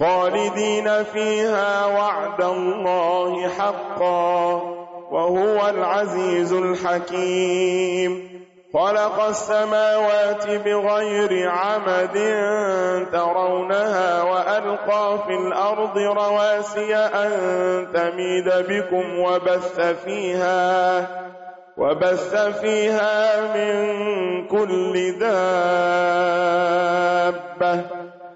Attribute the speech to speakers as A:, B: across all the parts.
A: خالدين فيها وعد الله حقا وهو العزيز الحكيم. خلق السماوات بغير عمد ترونها وألقى في الأرض رواسي أن تميد بكم وبث فيها وبث فيها من كل دابة.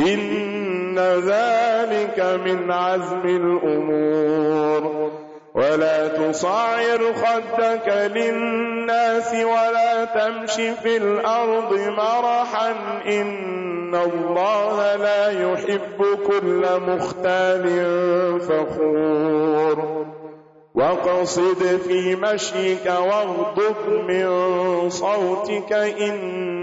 A: إن ذلك من عزم الأمور. ولا تصعر خدك للناس ولا تمش في الأرض مرحا. إن الله لا يحب كل مختال فخور. وقصد في مشيك واغضب من صوتك إن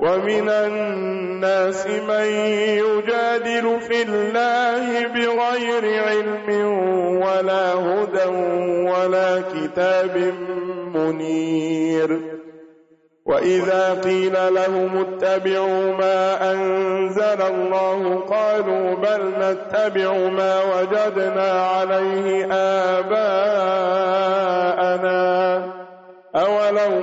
A: ومن الناس من يجادل في الله بغير علم ولا هدى ولا كتاب منير وإذا قيل لهم اتبعوا ما أنزل الله قالوا بل نتبع ما وجدنا عليه آبانا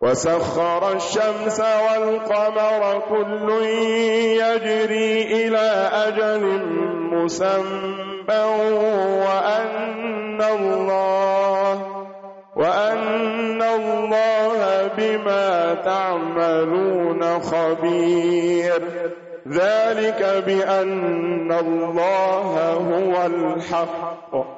A: وسخر الشمس والقمر كل يجري إلى أجل مسمى وأن الله وأن الله بما تعملون خبير ذلك بأن الله هو الحق